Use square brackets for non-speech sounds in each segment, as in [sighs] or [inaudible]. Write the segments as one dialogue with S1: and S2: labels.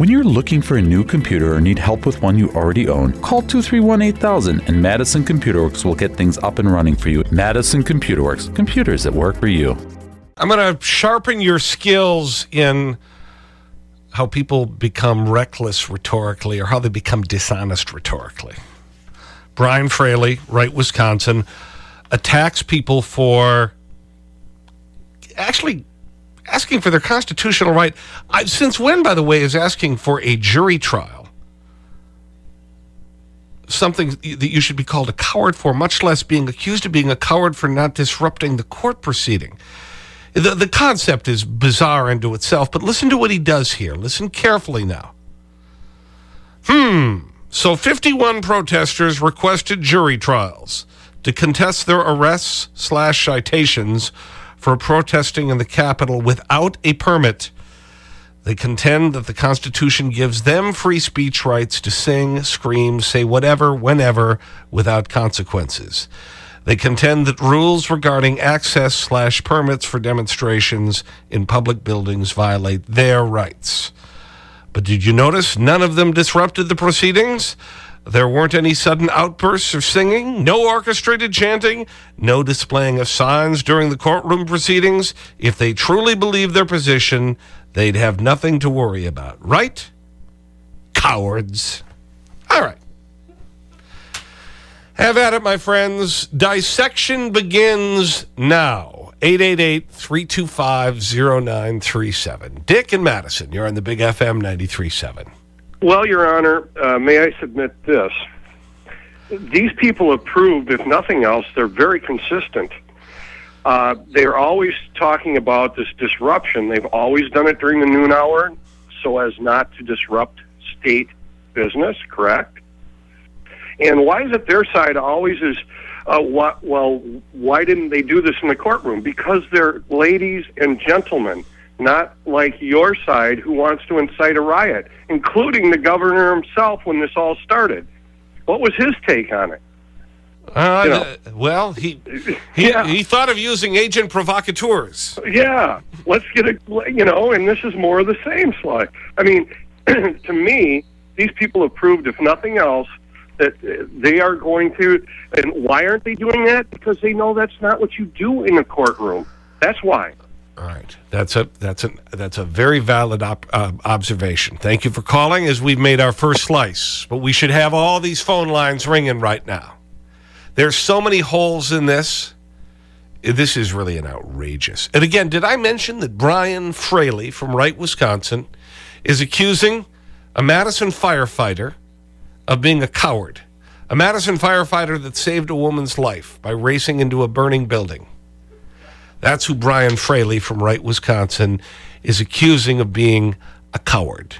S1: When you're looking for a new computer or need help with one you already own, call 231 8000 and Madison Computer Works will get things up and running for you. Madison Computer Works, computers that work for you.
S2: I'm going to sharpen your skills in how people become reckless rhetorically or how they become dishonest rhetorically. Brian Fraley, Right, Wisconsin, attacks people for actually asking for their constitutional right. I, since when, by the way, is asking for a jury trial something that you should be called a coward for, much less being accused of being a coward for not disrupting the court proceeding? The, the concept is bizarre unto itself, but listen to what he does here. Listen carefully now. Hmm. So 51 protesters requested jury trials to contest their arrests slash citations for protesting in the Capitol without a permit. They contend that the Constitution gives them free speech rights to sing, scream, say whatever, whenever, without consequences. They contend that rules regarding access slash permits for demonstrations in public buildings violate their rights. But did you notice none of them disrupted the proceedings? There weren't any sudden outbursts of singing, no orchestrated chanting, no displaying of signs during the courtroom proceedings. If they truly believed their position, they'd have nothing to worry about. Right? Cowards. All right. Have at it, my friends. Dissection begins now. 888-325-0937. Dick and Madison, you're on the Big FM 93.7.
S3: Well, Your Honor, uh, may I submit this? These people have proved, if nothing else, they're very consistent. Uh, they're always talking about this disruption. They've always done it during the noon hour so as not to disrupt state business, correct? And why is it their side always is, uh, well, why didn't they do this in the courtroom? Because they're ladies and gentlemen not like your side who wants to incite a riot, including the governor himself when this all started. What was his take on it?
S2: Uh, you know, well, he [laughs] he, yeah. he thought of using agent provocateurs.
S3: Yeah, let's get a you know, and this is more of the same slide. I mean, [clears throat] to me, these people have proved, if nothing else, that they are going to. And why aren't they doing that? Because they know that's not what you do in a courtroom. That's why.
S2: All right. That's a, that's a, that's a very valid uh, observation. Thank you for calling as we've made our first slice. But we should have all these phone lines ringing right now. There's so many holes in this. This is really an outrageous. And again, did I mention that Brian Fraley from Right, Wisconsin is accusing a Madison firefighter of being a coward? A Madison firefighter that saved a woman's life by racing into a burning building. That's who Brian Fraley from Right, Wisconsin is accusing of being a coward.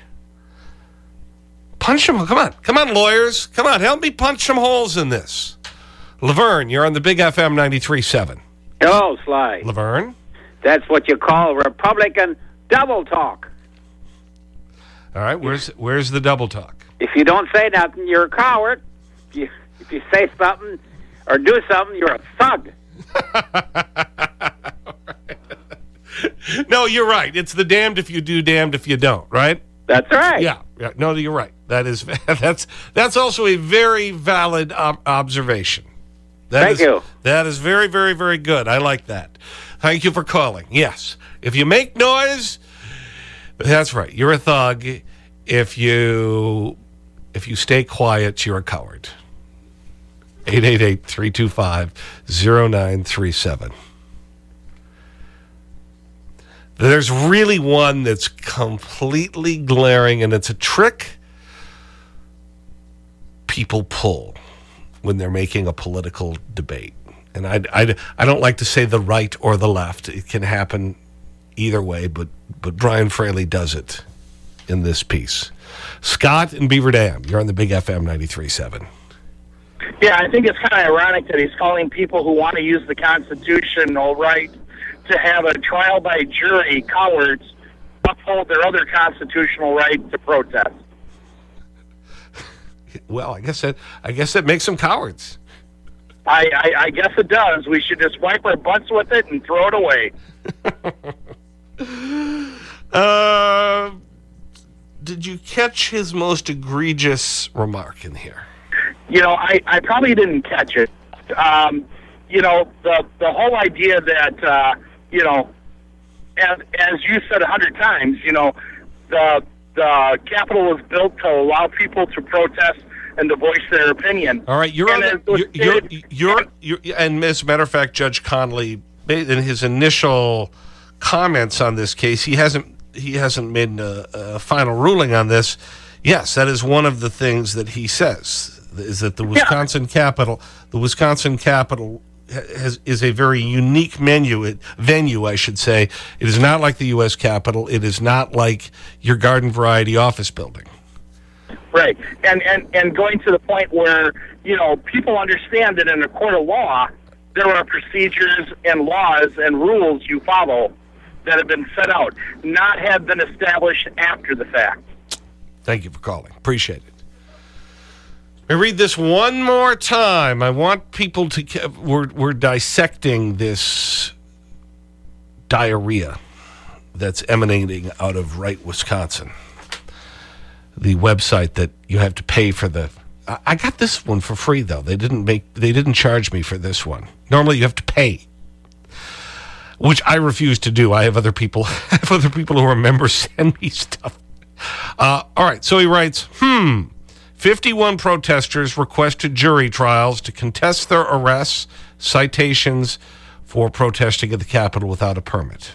S2: Punch him. Come on. Come on, lawyers. Come on. Help me punch some holes in this. Laverne, you're on the Big FM 93.7.
S4: Hello, Sly.
S2: Laverne?
S4: That's what you call Republican double talk.
S2: All right. Where's, where's the double talk?
S4: If you don't say nothing, you're a coward. If you, if you say something or do something, you're a thug. [laughs]
S2: no, you're right. It's the damned if you do, damned if you don't, right?
S4: That's right.
S2: Yeah. yeah. No, you're right. That is, [laughs] that's, that's also a very valid ob observation. That
S4: Thank
S2: is,
S4: you.
S2: That is very, very, very good. I like that. Thank you for calling. Yes. If you make noise, that's right. You're a thug. If you, if you stay quiet, you're a coward. 888 325 0937. There's really one that's completely glaring, and it's a trick people pull when they're making a political debate. And I, I, I don't like to say the right or the left. It can happen either way, but, but Brian Fraley does it in this piece. Scott in Beaver Dam, you're on the Big FM 93.7.
S5: Yeah, I think it's kind of ironic that he's calling people who want to use the constitutional right to have a trial by jury cowards uphold their other constitutional right to protest. [laughs]
S2: Well, I guess that I guess that makes them cowards.
S5: I, I, I guess it does. We should just wipe our butts with it and throw it away. [laughs]
S2: uh, did you catch his most egregious remark in here?
S5: You know, I, I probably didn't catch it. Um, you know, the the whole idea that uh, you know, as, as you said a hundred times, you know, the the Capitol was built to allow people to protest and to voice their opinion.
S2: All right, you're
S5: And
S2: on the, you're, you're, you're, you're, and as a matter of fact, Judge Conley, in his initial comments on this case, he hasn't, he hasn't made a, a final ruling on this. Yes, that is one of the things that he says, is that the Wisconsin Capitol, the Wisconsin Capitol has, is a very unique menu, venue, I should say. It is not like the U.S. Capitol. It is not like your garden variety office building.
S5: Right. And, and, and going to the point where, you know, people understand that in a court of law, there are procedures and laws and rules you follow that have been set out, not have been established after the fact.
S2: Thank you for calling. Appreciate it. I read this one more time. I want people to. We're, we're dissecting this diarrhea that's emanating out of Right, Wisconsin. The website that you have to pay for the. I, I got this one for free, though. They didn't, make, they didn't charge me for this one. Normally, you have to pay which I refuse to do. I have other people, [laughs] have other people who are members [laughs] send me stuff. Uh, all right, so he writes, hmm, 51 protesters requested jury trials to contest their arrests, citations for protesting at the Capitol without a permit.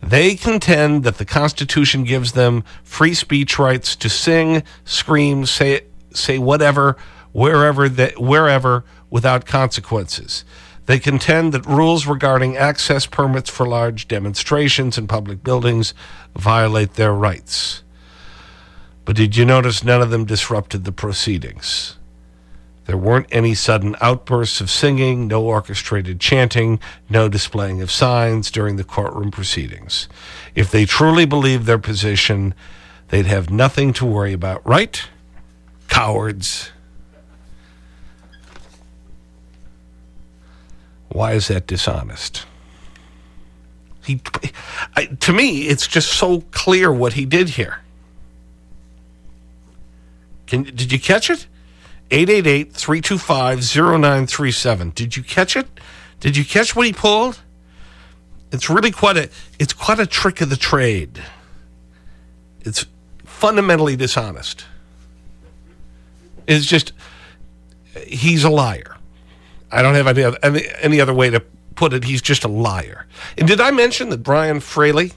S2: They contend that the Constitution gives them free speech rights to sing, scream, say, say whatever, wherever, they, wherever without consequences. They contend that rules regarding access permits for large demonstrations in public buildings violate their rights. But did you notice none of them disrupted the proceedings? There weren't any sudden outbursts of singing, no orchestrated chanting, no displaying of signs during the courtroom proceedings. If they truly believed their position, they'd have nothing to worry about, right? Cowards. Why is that dishonest? He, I, to me, it's just so clear what he did here. Can, did you catch it? 888 325 0937. Did you catch it? Did you catch what he pulled? It's really quite a, it's quite a trick of the trade. It's fundamentally dishonest. It's just, he's a liar. I don't have any any, any other way to put it. He's just a liar. And did I mention that Brian Fraley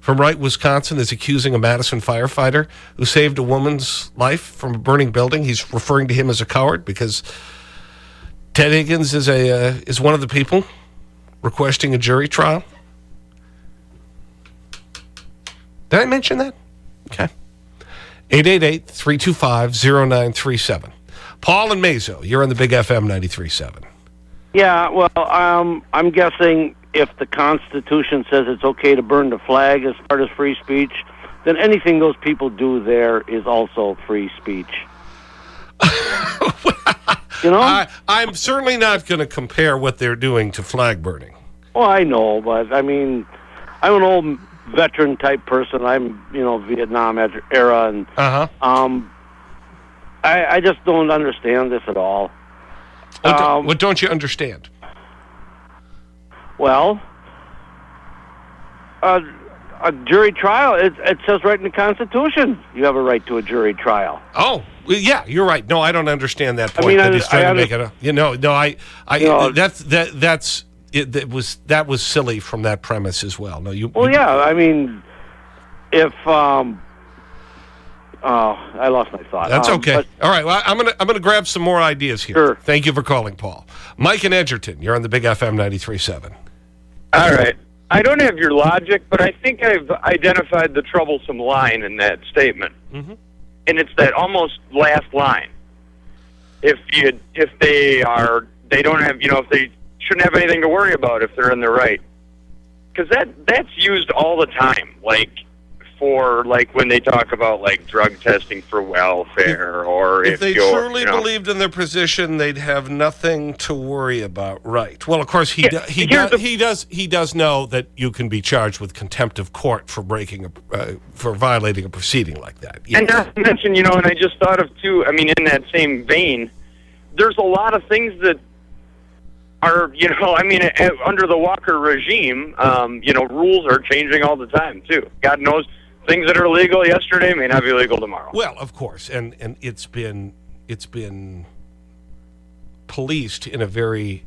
S2: from Right, Wisconsin is accusing a Madison firefighter who saved a woman's life from a burning building? He's referring to him as a coward because Ted Higgins is, a, uh, is one of the people requesting a jury trial. Did I mention that? Okay. 888 325 0937. Paul and Mazo, you're on the Big FM 93.7.
S6: Yeah, well, um, I'm guessing if the Constitution says it's okay to burn the flag as part of free speech, then anything those people do there is also free speech. [laughs] you know?
S2: I, I'm certainly not going to compare what they're doing to flag burning.
S6: well, I know, but I mean, I'm an old veteran type person. I'm, you know, Vietnam era, and
S2: Uh huh.
S6: um, I, I just don't understand this at all.
S2: What,
S6: Um,
S2: what don't you understand?
S6: Well, a, a jury trial, it, it says right in the Constitution you have a right to a jury trial.
S2: Oh, well, yeah, you're right. No, I don't understand that point
S6: mean,
S2: that
S6: I-
S2: he's trying
S6: I
S2: to make it. You know, no, I, I,
S6: You know-
S2: that's that, that's it. That was that was silly from that premise as well. No, you.
S6: Well,
S2: you-
S6: yeah, I mean, if, um, oh, I lost my thought.
S2: That's
S6: Um,
S2: okay.
S6: but-
S2: All right. Well, I'm gonna I'm gonna grab some more ideas here.
S6: Sure.
S2: Thank you for calling, Paul. Mike and Edgerton, you're on the Big FM 93.7.
S7: All right. I don't have your logic, but I think I've identified the troublesome line in that statement.
S2: Mhm.
S7: And it's that almost last line. If you if they are they don't have you know if they shouldn't have anything to worry about if they're in the right. Cuz that that's used all the time. Like for like when they talk about like drug testing for welfare or
S2: if,
S7: if,
S2: they truly
S7: you know,
S2: believed in their position, they'd have nothing to worry about. Right. Well, of course, he,
S7: Yeah,
S2: do, he, does,
S7: the-
S2: he, does, he does know that you can be charged with contempt of court for breaking a, uh, for violating a proceeding like that. Yes.
S7: And not to mention, you know, and I just thought of too. I mean, in that same vein, there's a lot of things that are, you know, I mean, eh, under the Walker regime, um, you know, rules are changing all the time too. God knows, things that are legal yesterday may not be legal tomorrow.
S2: Well, of course, and and it's been it's been policed in a very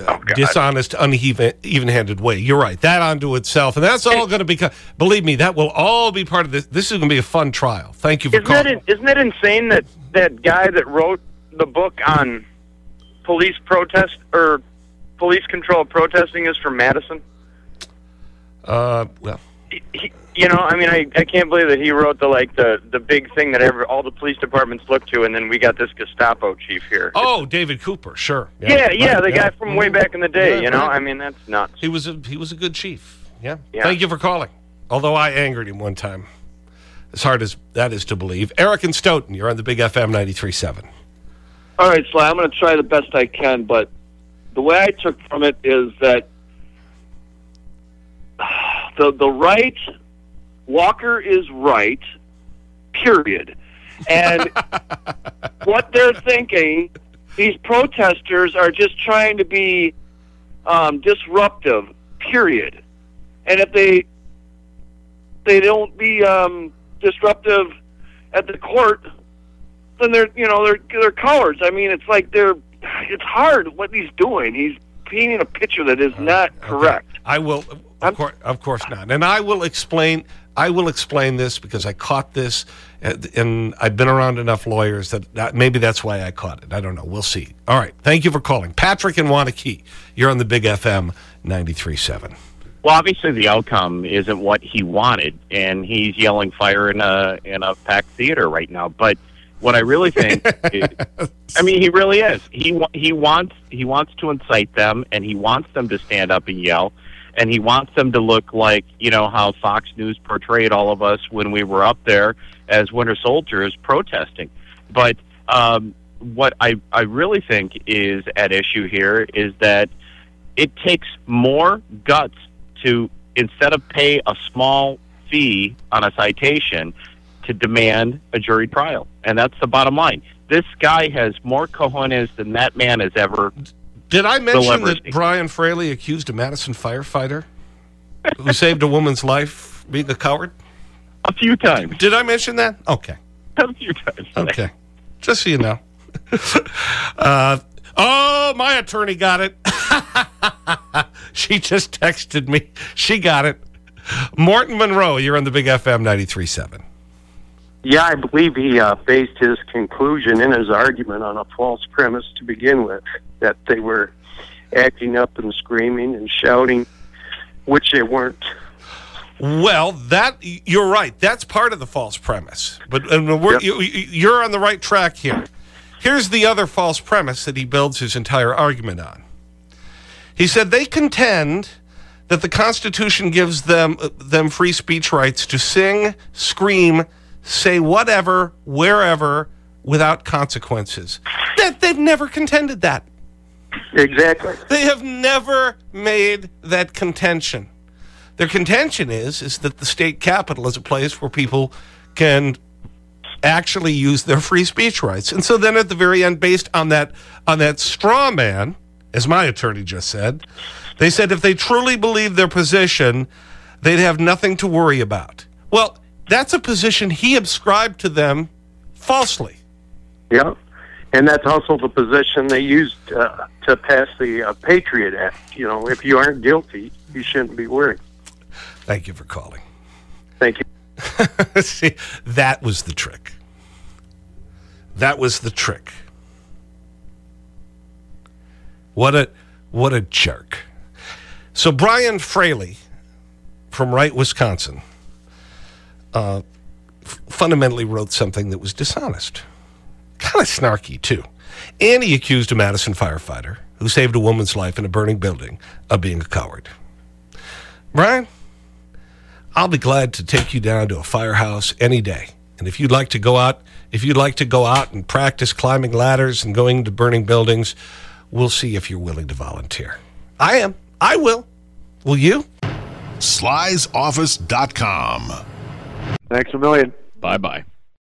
S2: uh,
S7: Oh,
S2: dishonest, uneven, even-handed way. You're right. That onto itself, and that's all going to become. Believe me, that will all be part of this. This is going to be a fun trial. Thank you for
S7: Isn't that,
S2: calling.
S7: isn't that insane that that guy that wrote the book on police protest or police control protesting is from Madison?
S2: Uh, well,
S7: He, he, you know, I mean, I, I can't believe that he wrote the like the the big thing that every, all the police departments look to, and then we got this Gestapo chief here.
S2: oh, David Couper, sure.
S7: yeah, yeah,
S2: right,
S7: the guy from way back in the day.
S2: Yeah,
S7: you know,
S2: right.
S7: I mean, that's nuts.
S2: He was a he was a good chief. Yeah.
S7: Yeah.
S2: Thank you for calling. Although I angered him one time, as hard as that is to believe. Eric and Stoughton, you're on the Big FM 93.7.
S8: All right, Sly, I'm going to try the best I can, but the way I took from it is that [sighs] the the right Walker is right, period. And [laughs] what they're thinking, these protesters are just trying to be um, disruptive, period. And if they they don't be um, disruptive at the court, then they're you know they're they're cowards. I mean, it's like they're it's hard what he's doing. He's painting a picture that is not correct.
S2: I will, of course, of course not. And I will explain. I will explain this because I caught this, and, and I've been around enough lawyers that, that maybe that's why I caught it. I don't know. We'll see. All right. Thank you for calling, Patrick and Waunakee. You're on the Big FM 93.7.
S9: Well, obviously the outcome isn't what he wanted, and he's yelling fire in a in a packed theater right now. But what I really think, [laughs] is, I mean, he really is. He he wants he wants to incite them, and he wants them to stand up and yell, and he wants them to look like you know how Fox News portrayed all of us when we were up there as winter soldiers protesting. But um, what I I really think is at issue here is that it takes more guts to instead of pay a small fee on a citation to demand a jury trial and that's the bottom line this guy has more cojones than that man has ever
S2: Did I mention
S9: Celebrity.
S2: that Brian Fraley accused a Madison firefighter who saved a woman's life being a coward?
S9: a few times
S2: Did I mention that? Okay.
S9: a few times
S2: Okay. Just so you know. [laughs] uh, oh, my attorney got it. [laughs] she just texted me. She got it. Morton Monroe, you're on the Big FM 93.7.
S3: Yeah, I believe he uh, based his conclusion in his argument on a false premise to begin with that they were acting up and screaming and shouting, which they weren't.
S2: Well, that you're right. That's part of the false premise. But and we're,
S3: Yep.
S2: you, you're on the right track here. Here's the other false premise that he builds his entire argument on. He said they contend that the Constitution gives them them free speech rights to sing, scream, say whatever, wherever, without consequences. That they've never contended that.
S3: Exactly.
S2: They have never made that contention. Their contention is, is that the state capitol is a place where people can actually use their free speech rights. And so then at the very end, based on that, on that straw man, as my attorney just said, they said if they truly believed their position, they'd have nothing to worry about. Well, that's a position he ascribed to them falsely.
S3: Yeah. And that's also the position they used uh, to pass the uh, Patriot Act. You know, if you aren't guilty, you shouldn't be worried.
S2: Thank you for calling.
S3: Thank you. [laughs]
S2: See, that was the trick. That was the trick. What a, what a jerk. So Brian Fraley from Right, Wisconsin, uh, fundamentally wrote something that was dishonest. Kind of snarky, too. And he accused a Madison firefighter who saved a woman's life in a burning building of being a coward. Brian, I'll be glad to take you down to a firehouse any day. And if you'd like to go out, if you'd like to go out and practice climbing ladders and going to burning buildings, we'll see if you're willing to volunteer. I am. I will. Will you?
S10: Sly'sOffice.com.
S8: Thanks a million.
S9: Bye bye.